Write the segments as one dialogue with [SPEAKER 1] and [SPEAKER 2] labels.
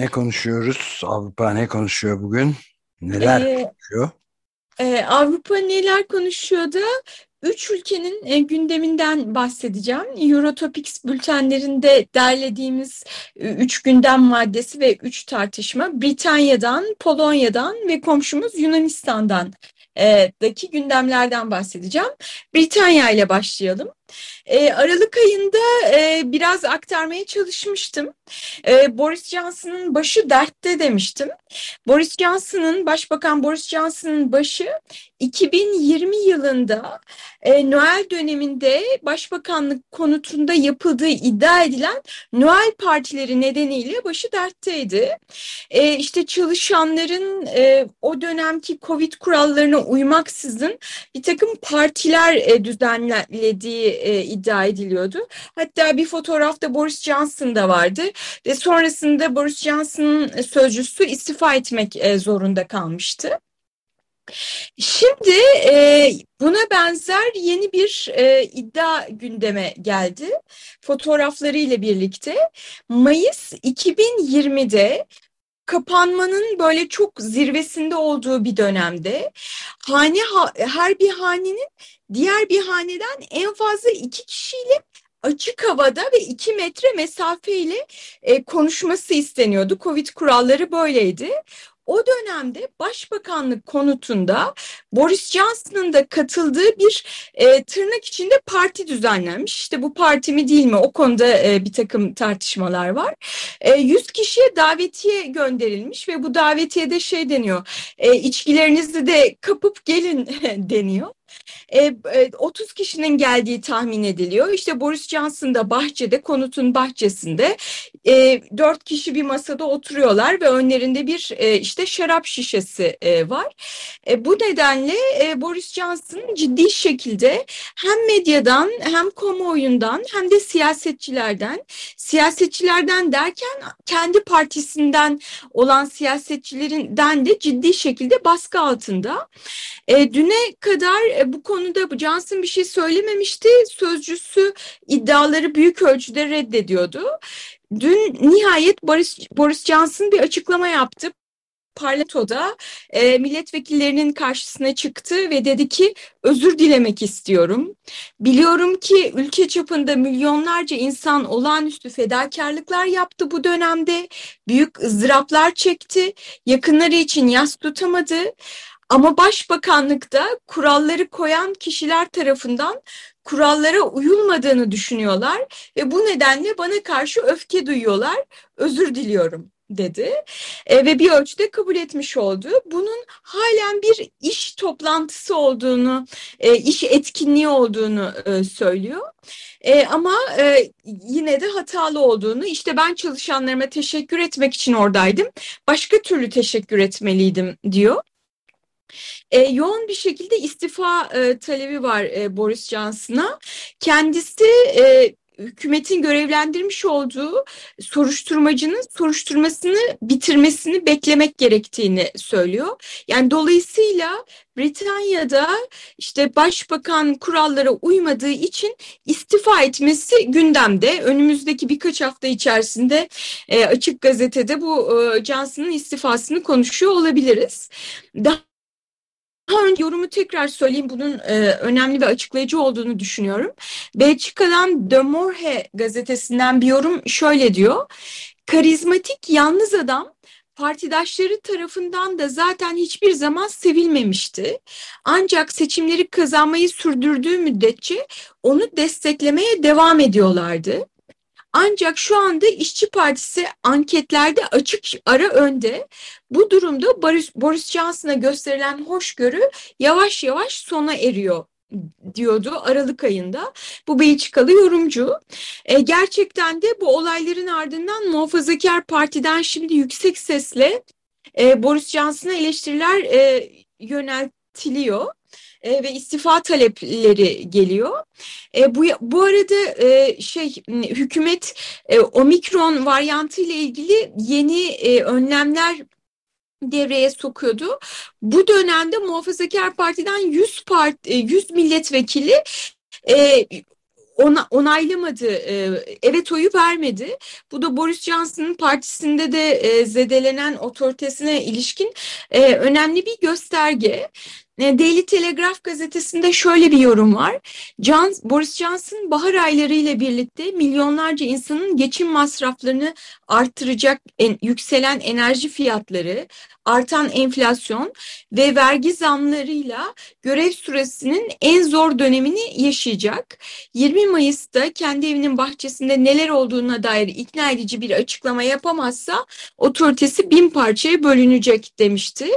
[SPEAKER 1] Ne konuşuyoruz? Avrupa ne konuşuyor bugün? Neler ee, konuşuyor?
[SPEAKER 2] E, Avrupa neler konuşuyor da üç ülkenin e, gündeminden bahsedeceğim. Eurotopics bültenlerinde derlediğimiz e, üç gündem maddesi ve üç tartışma Britanya'dan, Polonya'dan ve komşumuz Yunanistan'dan e, daki gündemlerden bahsedeceğim. Britanya ile başlayalım. E, Aralık ayında e, biraz aktarmaya çalışmıştım. E, Boris Johnson'ın başı dertte demiştim. Boris Johnson'ın, Başbakan Boris Johnson'ın başı 2020 yılında e, Noel döneminde başbakanlık konutunda yapıldığı iddia edilen Noel partileri nedeniyle başı dertteydi. E, işte çalışanların e, o dönemki Covid kurallarına uymaksızın bir takım partiler e, düzenlediği e, iddia ediliyordu. Hatta bir fotoğrafta Boris Johnson da vardı ve sonrasında Boris Johnson'ın sözcüsü istifa etmek e, zorunda kalmıştı. Şimdi e, buna benzer yeni bir e, iddia gündeme geldi. Fotoğrafları ile birlikte Mayıs 2020'de kapanmanın böyle çok zirvesinde olduğu bir dönemde hane her bir hanenin diğer bir haneden en fazla iki kişiyle açık havada ve iki metre mesafeyle e, konuşması isteniyordu. Covid kuralları böyleydi. O dönemde Başbakanlık konutunda Boris Johnson'ın da katıldığı bir e, tırnak içinde parti düzenlenmiş. İşte bu parti mi değil mi o konuda e, bir takım tartışmalar var. E, 100 kişiye davetiye gönderilmiş ve bu davetiyede şey deniyor. E, içkilerinizi de kapıp gelin deniyor e, 30 e, kişinin geldiği tahmin ediliyor. İşte Boris Johnson da bahçede, konutun bahçesinde e, 4 kişi bir masada oturuyorlar ve önlerinde bir e, işte şarap şişesi e, var. E, bu nedenle e, Boris Johnson ciddi şekilde hem medyadan hem kamuoyundan hem de siyasetçilerden, siyasetçilerden derken kendi partisinden olan siyasetçilerinden de ciddi şekilde baskı altında. E, düne kadar e, bu konuda Johnson bir şey söylememişti. Sözcüsü iddiaları büyük ölçüde reddediyordu. Dün nihayet Boris, Boris Johnson bir açıklama yaptı parlamentoda e, milletvekillerinin karşısına çıktı ve dedi ki özür dilemek istiyorum. Biliyorum ki ülke çapında milyonlarca insan olağanüstü fedakarlıklar yaptı bu dönemde. Büyük ızdıraplar çekti. Yakınları için yas tutamadı. Ama başbakanlıkta kuralları koyan kişiler tarafından kurallara uyulmadığını düşünüyorlar ve bu nedenle bana karşı öfke duyuyorlar. Özür diliyorum dedi e, ve bir ölçüde kabul etmiş oldu. Bunun halen bir iş toplantısı olduğunu, e, iş etkinliği olduğunu e, söylüyor. E, ama e, yine de hatalı olduğunu, işte ben çalışanlarıma teşekkür etmek için oradaydım, başka türlü teşekkür etmeliydim diyor. E, yoğun bir şekilde istifa e, talebi var e, Boris Johnson'a. Kendisi e, hükümetin görevlendirmiş olduğu soruşturmacının soruşturmasını bitirmesini beklemek gerektiğini söylüyor. Yani dolayısıyla Britanya'da işte başbakan kurallara uymadığı için istifa etmesi gündemde. Önümüzdeki birkaç hafta içerisinde e, açık gazetede bu e, Johnson'ın istifasını konuşuyor olabiliriz. Daha önce yorumu tekrar söyleyeyim. Bunun e, önemli ve açıklayıcı olduğunu düşünüyorum. Belçika'dan De Morhe gazetesinden bir yorum şöyle diyor. Karizmatik yalnız adam partidaşları tarafından da zaten hiçbir zaman sevilmemişti. Ancak seçimleri kazanmayı sürdürdüğü müddetçe onu desteklemeye devam ediyorlardı. Ancak şu anda İşçi Partisi anketlerde açık ara önde. Bu durumda Boris, Boris Johnson'a gösterilen hoşgörü yavaş yavaş sona eriyor diyordu Aralık ayında. Bu Belçikalı yorumcu. E, gerçekten de bu olayların ardından Muhafazakar Parti'den şimdi yüksek sesle e, Boris Johnson'a eleştiriler e, yöneltiliyor e, ve istifa talepleri geliyor. E, bu bu arada e, şey hükümet e, omikron varyantı ile ilgili yeni e, önlemler devreye sokuyordu. Bu dönemde Muhafazakar Parti'den 100 part 100 milletvekili e, ona, onaylamadı, e, evet oyu vermedi. Bu da Boris Johnson'ın partisinde de e, zedelenen otoritesine ilişkin e, önemli bir gösterge. E, Daily Telegraph gazetesinde şöyle bir yorum var. John, Boris Johnson bahar ayları ile birlikte milyonlarca insanın geçim masraflarını artıracak en, yükselen enerji fiyatları, artan enflasyon ve vergi zamlarıyla görev süresinin en zor dönemini yaşayacak. 20 Mayıs'ta kendi evinin bahçesinde neler olduğuna dair ikna edici bir açıklama yapamazsa otoritesi bin parçaya bölünecek demişti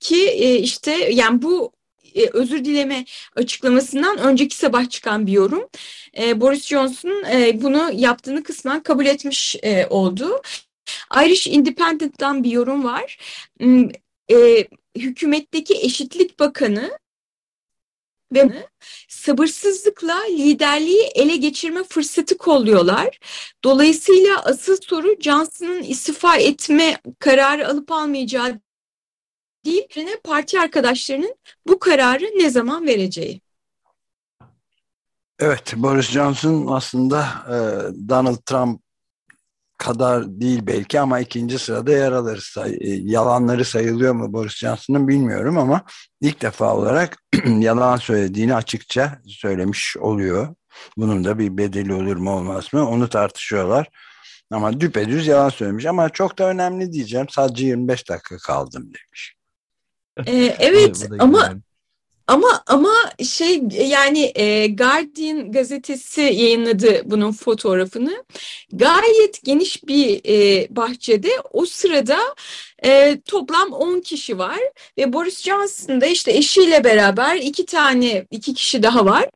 [SPEAKER 2] ki e, işte yani bu e, özür dileme açıklamasından önceki sabah çıkan bir yorum. E, Boris Johnson e, bunu yaptığını kısmen kabul etmiş e, oldu. Irish Independent'tan bir yorum var. Hmm, e, hükümetteki eşitlik bakanı ve sabırsızlıkla liderliği ele geçirme fırsatı kolluyorlar. Dolayısıyla asıl soru Johnson'ın istifa etme kararı alıp almayacağı değil, parti arkadaşlarının bu kararı ne zaman vereceği.
[SPEAKER 1] Evet, Boris Johnson aslında e, Donald Trump kadar değil belki ama ikinci sırada yer alır. Say, e, yalanları sayılıyor mu Boris Johnson'ın bilmiyorum ama ilk defa olarak yalan söylediğini açıkça söylemiş oluyor. Bunun da bir bedeli olur mu olmaz mı onu tartışıyorlar. Ama düpedüz yalan söylemiş ama çok da önemli diyeceğim. Sadece 25 dakika kaldım demiş.
[SPEAKER 2] Ee, evet ama ama ama şey yani e, Guardian gazetesi yayınladı bunun fotoğrafını. Gayet geniş bir e, bahçede o sırada e, toplam 10 kişi var ve Boris Johnson da işte eşiyle beraber iki tane iki kişi daha var.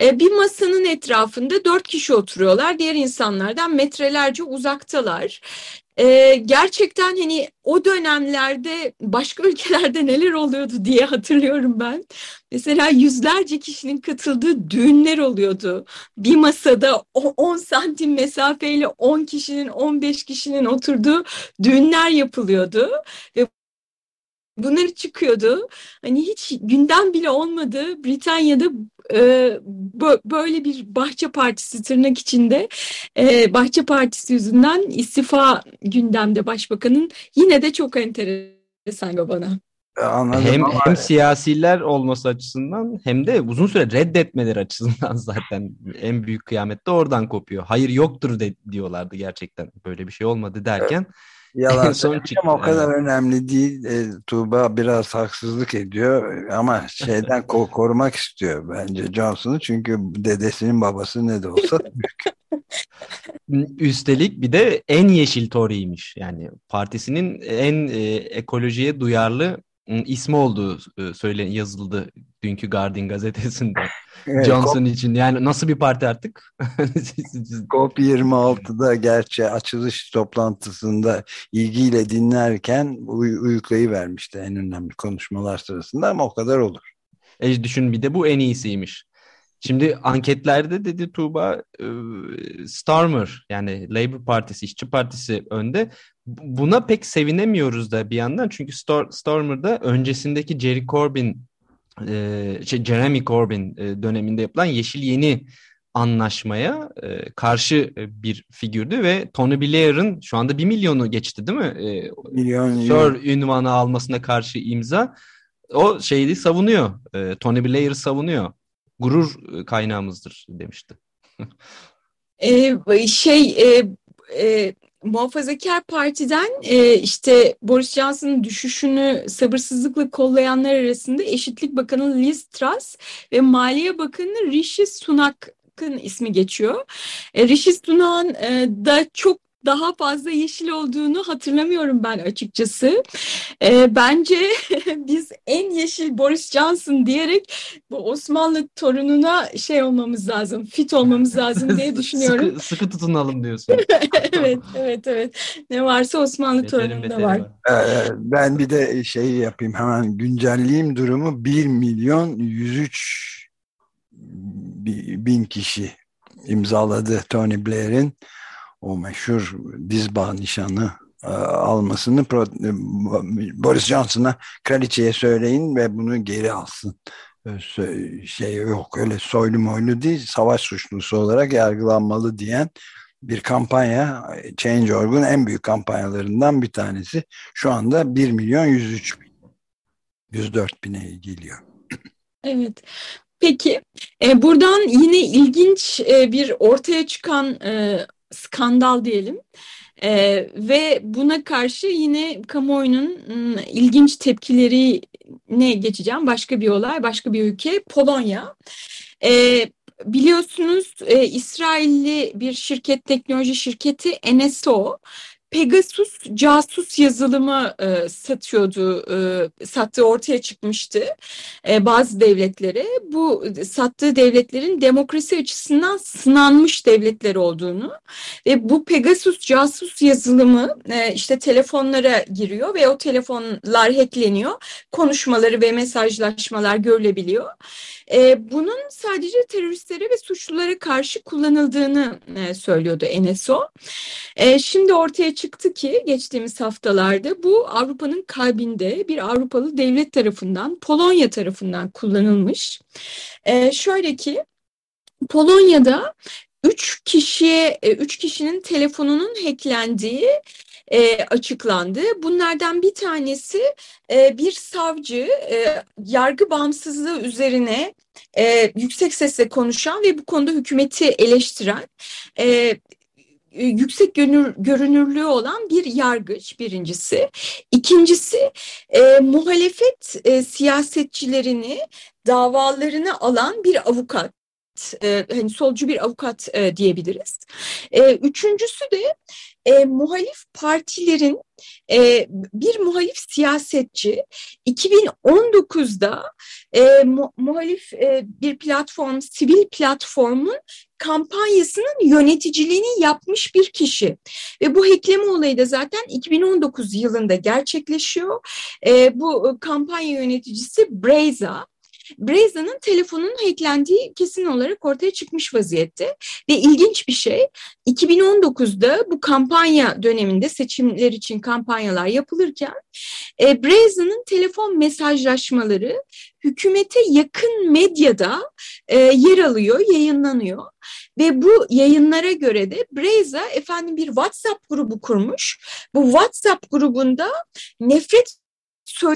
[SPEAKER 2] E, bir masanın etrafında dört kişi oturuyorlar. Diğer insanlardan metrelerce uzaktalar. Ee, gerçekten hani o dönemlerde başka ülkelerde neler oluyordu diye hatırlıyorum ben. Mesela yüzlerce kişinin katıldığı düğünler oluyordu. Bir masada 10 santim mesafeyle 10 kişinin 15 kişinin oturduğu düğünler yapılıyordu. Ve bunları çıkıyordu. Hani hiç gündem bile olmadı. Britanya'da böyle bir bahçe partisi tırnak içinde e, bahçe partisi yüzünden istifa gündemde başbakanın yine de çok enteresan bana.
[SPEAKER 3] E, anladım hem, ama... hem siyasiler olması açısından hem de uzun süre reddetmeleri açısından zaten en büyük kıyamet de oradan kopuyor. Hayır yoktur de, diyorlardı gerçekten böyle bir şey olmadı derken. Evet
[SPEAKER 1] Yalan söyleyeceğim o kadar önemli değil. E, Tuğba biraz haksızlık ediyor ama şeyden ko korumak istiyor bence Johnson'u çünkü dedesinin babası ne de olsa büyük.
[SPEAKER 3] Üstelik bir de en yeşil Tory'ymiş. Yani partisinin en e, ekolojiye duyarlı ismi olduğu e, söyle yazıldı dünkü Guardian gazetesinde. Evet, Johnson için yani nasıl bir parti artık?
[SPEAKER 1] COP26'da gerçi açılış toplantısında ilgiyle dinlerken uy uyuklayı vermişti en önemli konuşmalar sırasında ama o kadar olur.
[SPEAKER 3] E düşün bir de bu en iyisiymiş. Şimdi anketlerde dedi Tuğba e, Starmer yani Labour Partisi, İşçi Partisi önde. Buna pek sevinemiyoruz da bir yandan çünkü Starmer'da öncesindeki Jerry Corbyn e, şey Jeremy Corbyn e, döneminde yapılan Yeşil Yeni anlaşmaya karşı bir figürdü ve Tony Blair'ın şu anda bir milyonu geçti değil mi?
[SPEAKER 1] Milyon.
[SPEAKER 3] Sir ünvanı almasına karşı imza o şeyi savunuyor. E, Tony Blair savunuyor. Gurur kaynağımızdır demişti.
[SPEAKER 2] e, şey e, e, Muhafazakar Parti'den e, işte Boris Johnson'ın düşüşünü sabırsızlıkla kollayanlar arasında Eşitlik Bakanı Liz Truss ve Maliye Bakanı Rishi Sunak'ın ismi geçiyor. E, Rishi Sunak'ın e, da çok daha fazla yeşil olduğunu hatırlamıyorum ben açıkçası. E, bence biz en yeşil Boris Johnson diyerek bu Osmanlı torununa şey olmamız lazım, fit olmamız lazım diye düşünüyorum.
[SPEAKER 3] sıkı, sıkı tutunalım diyorsun.
[SPEAKER 2] evet, evet, evet. Ne varsa Osmanlı torununda var.
[SPEAKER 1] Ee, ben bir de şey yapayım hemen güncelleyeyim durumu. 1 milyon 103 bin kişi imzaladı Tony Blair'in o meşhur dizbağ nişanı e, almasını e, Boris Johnson'a kraliçeye söyleyin ve bunu geri alsın. E, şey yok öyle soylu moylu değil savaş suçlusu olarak yargılanmalı diyen bir kampanya Change.org'un en büyük kampanyalarından bir tanesi. Şu anda 1 milyon 103 bin 104 bine geliyor.
[SPEAKER 2] Evet. Peki e, buradan yine ilginç e, bir ortaya çıkan e, skandal diyelim. Ee, ve buna karşı yine kamuoyunun ıı, ilginç tepkileri ne geçeceğim. Başka bir olay, başka bir ülke Polonya. Ee, biliyorsunuz e, İsrailli bir şirket, teknoloji şirketi NSO Pegasus casus yazılımı e, satıyordu, e, sattığı ortaya çıkmıştı e, bazı devletlere. Bu sattığı devletlerin demokrasi açısından sınanmış devletler olduğunu ve bu Pegasus casus yazılımı e, işte telefonlara giriyor ve o telefonlar hackleniyor. Konuşmaları ve mesajlaşmalar görülebiliyor. E, bunun sadece teröristlere ve suçlulara karşı kullanıldığını e, söylüyordu NSO. E, şimdi ortaya çıktı ki geçtiğimiz haftalarda bu Avrupa'nın kalbinde bir Avrupalı devlet tarafından, Polonya tarafından kullanılmış. E, şöyle ki Polonya'da üç kişiye, e, üç kişinin telefonunun hacklendiği e, açıklandı. Bunlardan bir tanesi e, bir savcı e, yargı bağımsızlığı üzerine e, yüksek sesle konuşan ve bu konuda hükümeti eleştiren e, yüksek görünür, görünürlüğü olan bir yargıç birincisi. İkincisi e, muhalefet e, siyasetçilerini davalarını alan bir avukat e, hani solcu bir avukat e, diyebiliriz. E, üçüncüsü de e, muhalif partilerin e, bir muhalif siyasetçi 2019'da e, mu, muhalif e, bir platform, sivil platformun kampanyasının yöneticiliğini yapmış bir kişi. Ve bu hackleme olayı da zaten 2019 yılında gerçekleşiyor. E, bu kampanya yöneticisi Breza. Braza'nın telefonunun hacklendiği kesin olarak ortaya çıkmış vaziyette. Ve ilginç bir şey 2019'da bu kampanya döneminde seçimler için kampanyalar yapılırken e, Braza'nın telefon mesajlaşmaları hükümete yakın medyada e, yer alıyor, yayınlanıyor. Ve bu yayınlara göre de Breza efendim bir WhatsApp grubu kurmuş. Bu WhatsApp grubunda nefret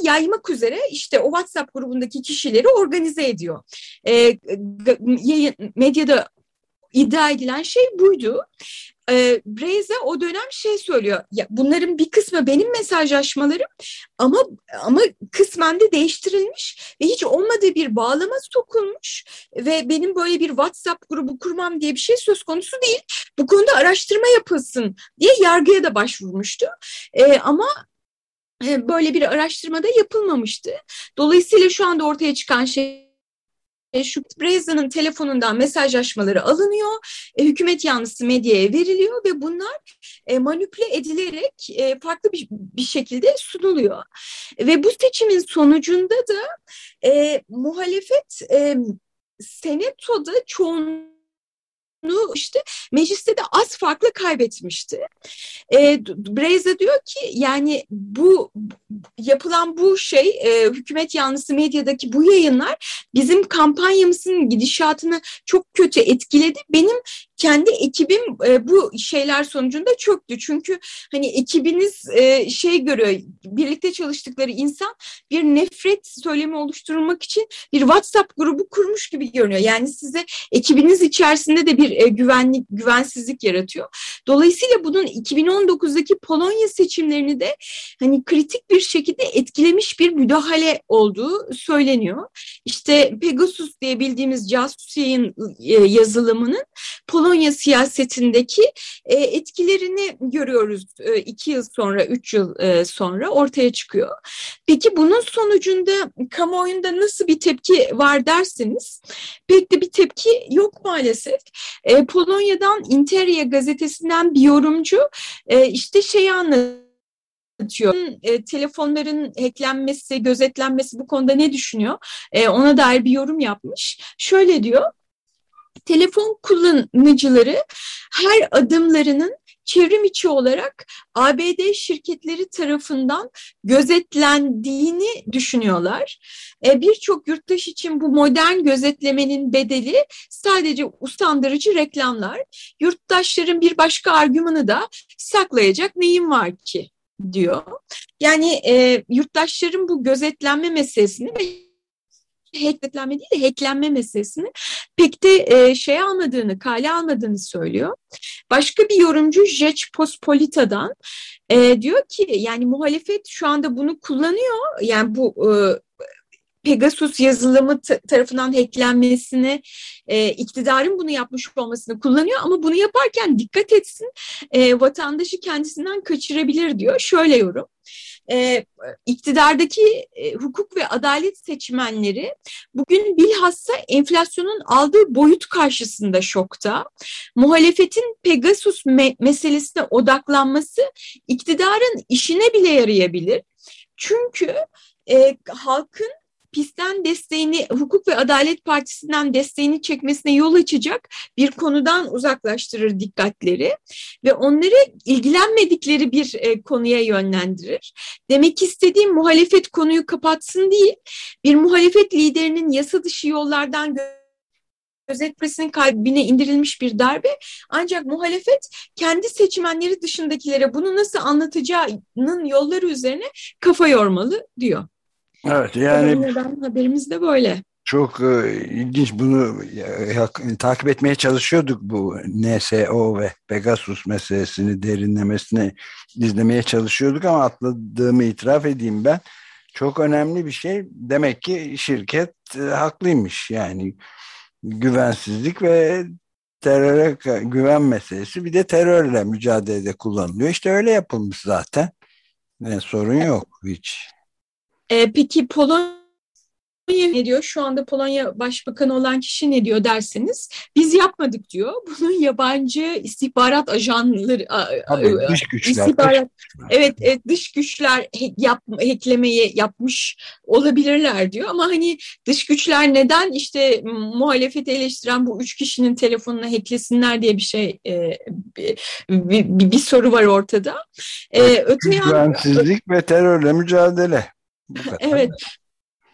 [SPEAKER 2] yaymak üzere işte o WhatsApp grubundaki kişileri organize ediyor. E, medyada iddia edilen şey buydu. E, Breze o dönem şey söylüyor. Ya bunların bir kısmı benim mesajlaşmalarım ama ama kısmen de değiştirilmiş ve hiç olmadığı bir bağlama sokulmuş ve benim böyle bir WhatsApp grubu kurmam diye bir şey söz konusu değil. Bu konuda araştırma yapılsın diye yargıya da başvurmuştu. E, ama böyle bir araştırmada yapılmamıştı. Dolayısıyla şu anda ortaya çıkan şey şu Breza'nın telefonundan mesajlaşmaları alınıyor, e, hükümet yanlısı medyaya veriliyor ve bunlar e, manipüle edilerek e, farklı bir, bir şekilde sunuluyor. Ve bu seçimin sonucunda da e, muhalefet e, senatoda çoğunluğu işte mecliste de az farklı kaybetmişti. E, Breza diyor ki yani bu yapılan bu şey e, hükümet yanlısı medyadaki bu yayınlar bizim kampanyamızın gidişatını çok kötü etkiledi. Benim kendi ekibim e, bu şeyler sonucunda çöktü. Çünkü hani ekibiniz e, şey görüyor, birlikte çalıştıkları insan bir nefret söylemi oluşturulmak için bir WhatsApp grubu kurmuş gibi görünüyor. Yani size ekibiniz içerisinde de bir e, güvenlik, güvensizlik yaratıyor. Dolayısıyla bunun 2019'daki Polonya seçimlerini de hani kritik bir şekilde etkilemiş bir müdahale olduğu söyleniyor. İşte Pegasus diye bildiğimiz casus yayın e, yazılımının Polonya siyasetindeki e, etkilerini görüyoruz iki yıl sonra, üç yıl sonra ortaya çıkıyor. Peki bunun sonucunda kamuoyunda nasıl bir tepki var derseniz pek de bir tepki yok maalesef. E, Polonya'dan Interia gazetesinden bir yorumcu e, işte şeyi anlatıyor anlatıyor. E, telefonların hacklenmesi, gözetlenmesi bu konuda ne düşünüyor? E, ona dair bir yorum yapmış. Şöyle diyor, telefon kullanıcıları her adımlarının çevrim içi olarak ABD şirketleri tarafından gözetlendiğini düşünüyorlar. E, Birçok yurttaş için bu modern gözetlemenin bedeli sadece usandırıcı reklamlar. Yurttaşların bir başka argümanı da saklayacak neyim var ki diyor. Yani e, yurttaşların bu gözetlenme meselesini ve hackletlenme değil de hacklenme meselesini pek de e, şey almadığını, kale almadığını söylüyor. Başka bir yorumcu Jech Pospolita'dan e, diyor ki yani muhalefet şu anda bunu kullanıyor. Yani bu e, Pegasus yazılımı tarafından hacklenmesini, e, iktidarın bunu yapmış olmasını kullanıyor ama bunu yaparken dikkat etsin e, vatandaşı kendisinden kaçırabilir diyor. Şöyle yorum e, iktidardaki e, hukuk ve adalet seçmenleri bugün bilhassa enflasyonun aldığı boyut karşısında şokta. Muhalefetin Pegasus me meselesine odaklanması iktidarın işine bile yarayabilir. Çünkü e, halkın PİS'ten desteğini, Hukuk ve Adalet Partisi'nden desteğini çekmesine yol açacak bir konudan uzaklaştırır dikkatleri ve onları ilgilenmedikleri bir e, konuya yönlendirir. Demek istediğim muhalefet konuyu kapatsın değil, bir muhalefet liderinin yasa dışı yollardan gözetmesinin kalbine indirilmiş bir darbe. Ancak muhalefet kendi seçmenleri dışındakilere bunu nasıl anlatacağının yolları üzerine kafa yormalı diyor.
[SPEAKER 1] Evet yani
[SPEAKER 2] neden haberimiz de böyle.
[SPEAKER 1] Çok e, ilginç bunu e, takip etmeye çalışıyorduk bu NSO ve Pegasus meselesini derinlemesine izlemeye çalışıyorduk ama atladığımı itiraf edeyim ben. Çok önemli bir şey. Demek ki şirket e, haklıymış. Yani güvensizlik ve teröre güven meselesi bir de terörle mücadelede kullanılıyor. İşte öyle yapılmış zaten. Yani sorun yok hiç.
[SPEAKER 2] E, peki Polonya ne diyor? Şu anda Polonya Başbakanı olan kişi ne diyor derseniz biz yapmadık diyor. Bunun yabancı istihbarat ajanları
[SPEAKER 1] Tabii, dış güçler.
[SPEAKER 2] Istihbarat, evet, evet dış güçler yap, hacklemeyi yapmış olabilirler diyor ama hani dış güçler neden işte muhalefeti eleştiren bu üç kişinin telefonunu hacklesinler diye bir şey e, bir, bir, bir soru var ortada.
[SPEAKER 1] E, öte Güvensizlik ve terörle mücadele.
[SPEAKER 2] Evet.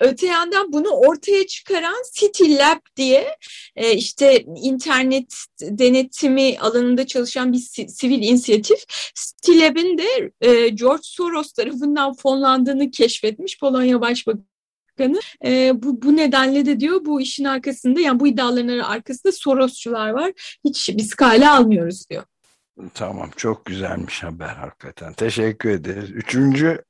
[SPEAKER 2] Öte yandan bunu ortaya çıkaran City Lab diye e, işte internet denetimi alanında çalışan bir sivil inisiyatif. City Lab'in de e, George Soros tarafından fonlandığını keşfetmiş Polonya Başbakanı. E, bu, bu nedenle de diyor bu işin arkasında yani bu iddiaların arkasında Sorosçular var. Hiç biz kale almıyoruz diyor.
[SPEAKER 1] Tamam çok güzelmiş haber hakikaten. Teşekkür ederiz. Üçüncü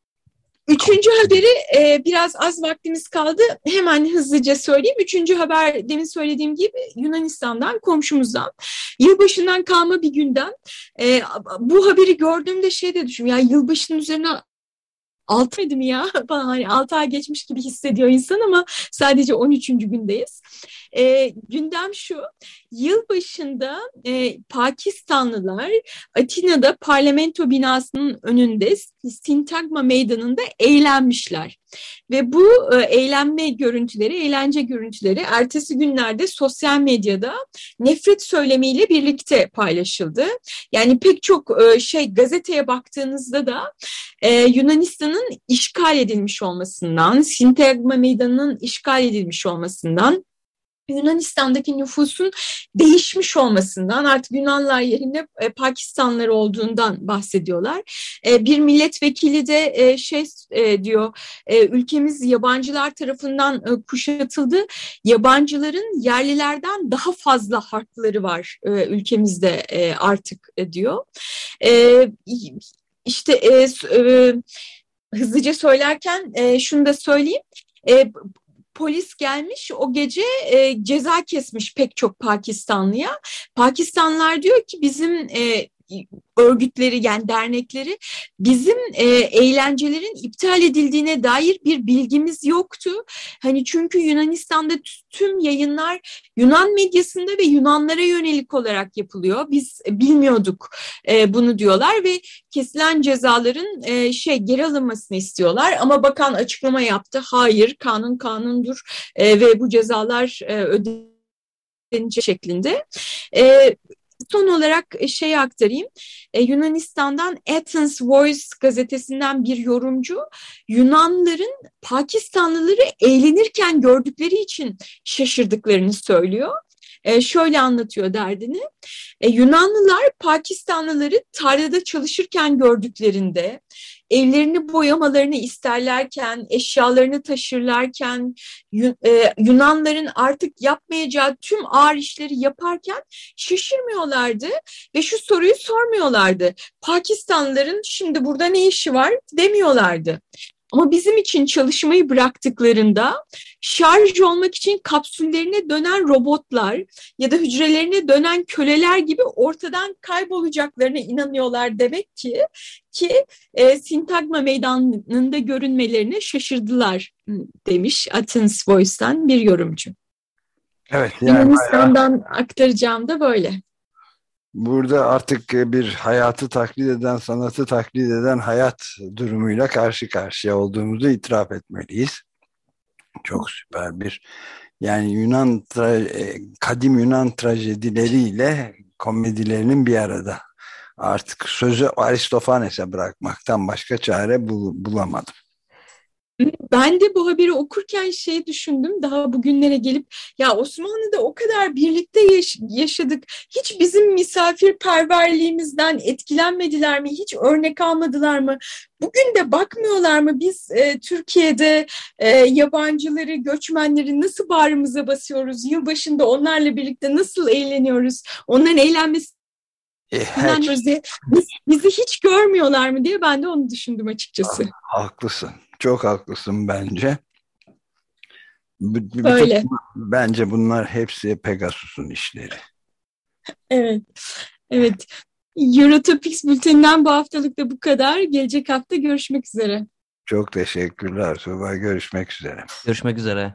[SPEAKER 2] Üçüncü haberi e, biraz az vaktimiz kaldı. Hemen hızlıca söyleyeyim. Üçüncü haber demin söylediğim gibi Yunanistan'dan, komşumuzdan. Yılbaşından kalma bir günden. E, bu haberi gördüğümde şey de düşündüm. Ya yılbaşının üzerine altı mıydı mı ya? Hani altı ay geçmiş gibi hissediyor insan ama sadece 13. gündeyiz. E, gündem şu, yılbaşında e, Pakistanlılar Atina'da parlamento binasının önünde Sintagma meydanında eğlenmişler. Ve bu e, eğlenme görüntüleri, eğlence görüntüleri ertesi günlerde sosyal medyada nefret söylemiyle birlikte paylaşıldı. Yani pek çok e, şey gazeteye baktığınızda da e, Yunanistan'ın işgal edilmiş olmasından, Sintagma Meydanı'nın işgal edilmiş olmasından, Yunanistan'daki nüfusun değişmiş olmasından artık Yunanlar yerine e, Pakistanlılar olduğundan bahsediyorlar. E, bir milletvekili de e, şey diyor ülkemiz yabancılar tarafından kuşatıldı. Yabancıların yerlilerden daha fazla hakları var ülkemizde artık diyor. İşte hızlıca söylerken şunu da söyleyeyim. E, polis gelmiş o gece e, ceza kesmiş pek çok Pakistanlıya. Pakistanlılar diyor ki bizim e, örgütleri yani dernekleri bizim e, eğlencelerin iptal edildiğine dair bir bilgimiz yoktu. Hani çünkü Yunanistan'da tüm yayınlar Yunan medyasında ve Yunanlara yönelik olarak yapılıyor. Biz bilmiyorduk e, bunu diyorlar ve kesilen cezaların e, şey geri alınmasını istiyorlar. Ama bakan açıklama yaptı. Hayır kanun kanundur e, ve bu cezalar e, ödenecek şeklinde. E, son olarak e, şey aktarayım. Ee, Yunanistan'dan Athens Voice gazetesinden bir yorumcu Yunanların Pakistanlıları eğlenirken gördükleri için şaşırdıklarını söylüyor. E, şöyle anlatıyor derdini. E, Yunanlılar Pakistanlıları tarlada çalışırken gördüklerinde evlerini boyamalarını isterlerken, eşyalarını taşırlarken, e, Yunanların artık yapmayacağı tüm ağır işleri yaparken şaşırmıyorlardı ve şu soruyu sormuyorlardı. Pakistanlıların şimdi burada ne işi var demiyorlardı. Ama bizim için çalışmayı bıraktıklarında şarj olmak için kapsüllerine dönen robotlar ya da hücrelerine dönen köleler gibi ortadan kaybolacaklarına inanıyorlar demek ki ki e, Sintagma meydanında görünmelerine şaşırdılar demiş Athens Voice'tan bir yorumcu.
[SPEAKER 1] Evet.
[SPEAKER 2] Yani Yunanistan'dan bayağı... aktaracağım da böyle.
[SPEAKER 1] Burada artık bir hayatı taklit eden, sanatı taklit eden hayat durumuyla karşı karşıya olduğumuzu itiraf etmeliyiz. Çok süper bir yani Yunan e, kadim Yunan trajedileriyle komedilerinin bir arada. Artık sözü Aristofanes'e bırakmaktan başka çare bul bulamadım.
[SPEAKER 2] Ben de bu haberi okurken şey düşündüm daha bugünlere gelip ya Osmanlı'da o kadar birlikte yaş yaşadık. Hiç bizim misafirperverliğimizden etkilenmediler mi? Hiç örnek almadılar mı? Bugün de bakmıyorlar mı biz e, Türkiye'de e, yabancıları, göçmenleri nasıl bağrımıza basıyoruz? Yılbaşında onlarla birlikte nasıl eğleniyoruz? Onların eğlenmesi e, diye. Biz, bizi hiç görmüyorlar mı diye ben de onu düşündüm açıkçası.
[SPEAKER 1] Haklısın. Çok haklısın bence.
[SPEAKER 2] B Öyle.
[SPEAKER 1] Bence bunlar hepsi Pegasus'un işleri.
[SPEAKER 2] Evet. Evet. Eurotopics bülteninden bu haftalık da bu kadar. Gelecek hafta görüşmek üzere.
[SPEAKER 1] Çok teşekkürler Tuba. Görüşmek üzere.
[SPEAKER 3] Görüşmek üzere.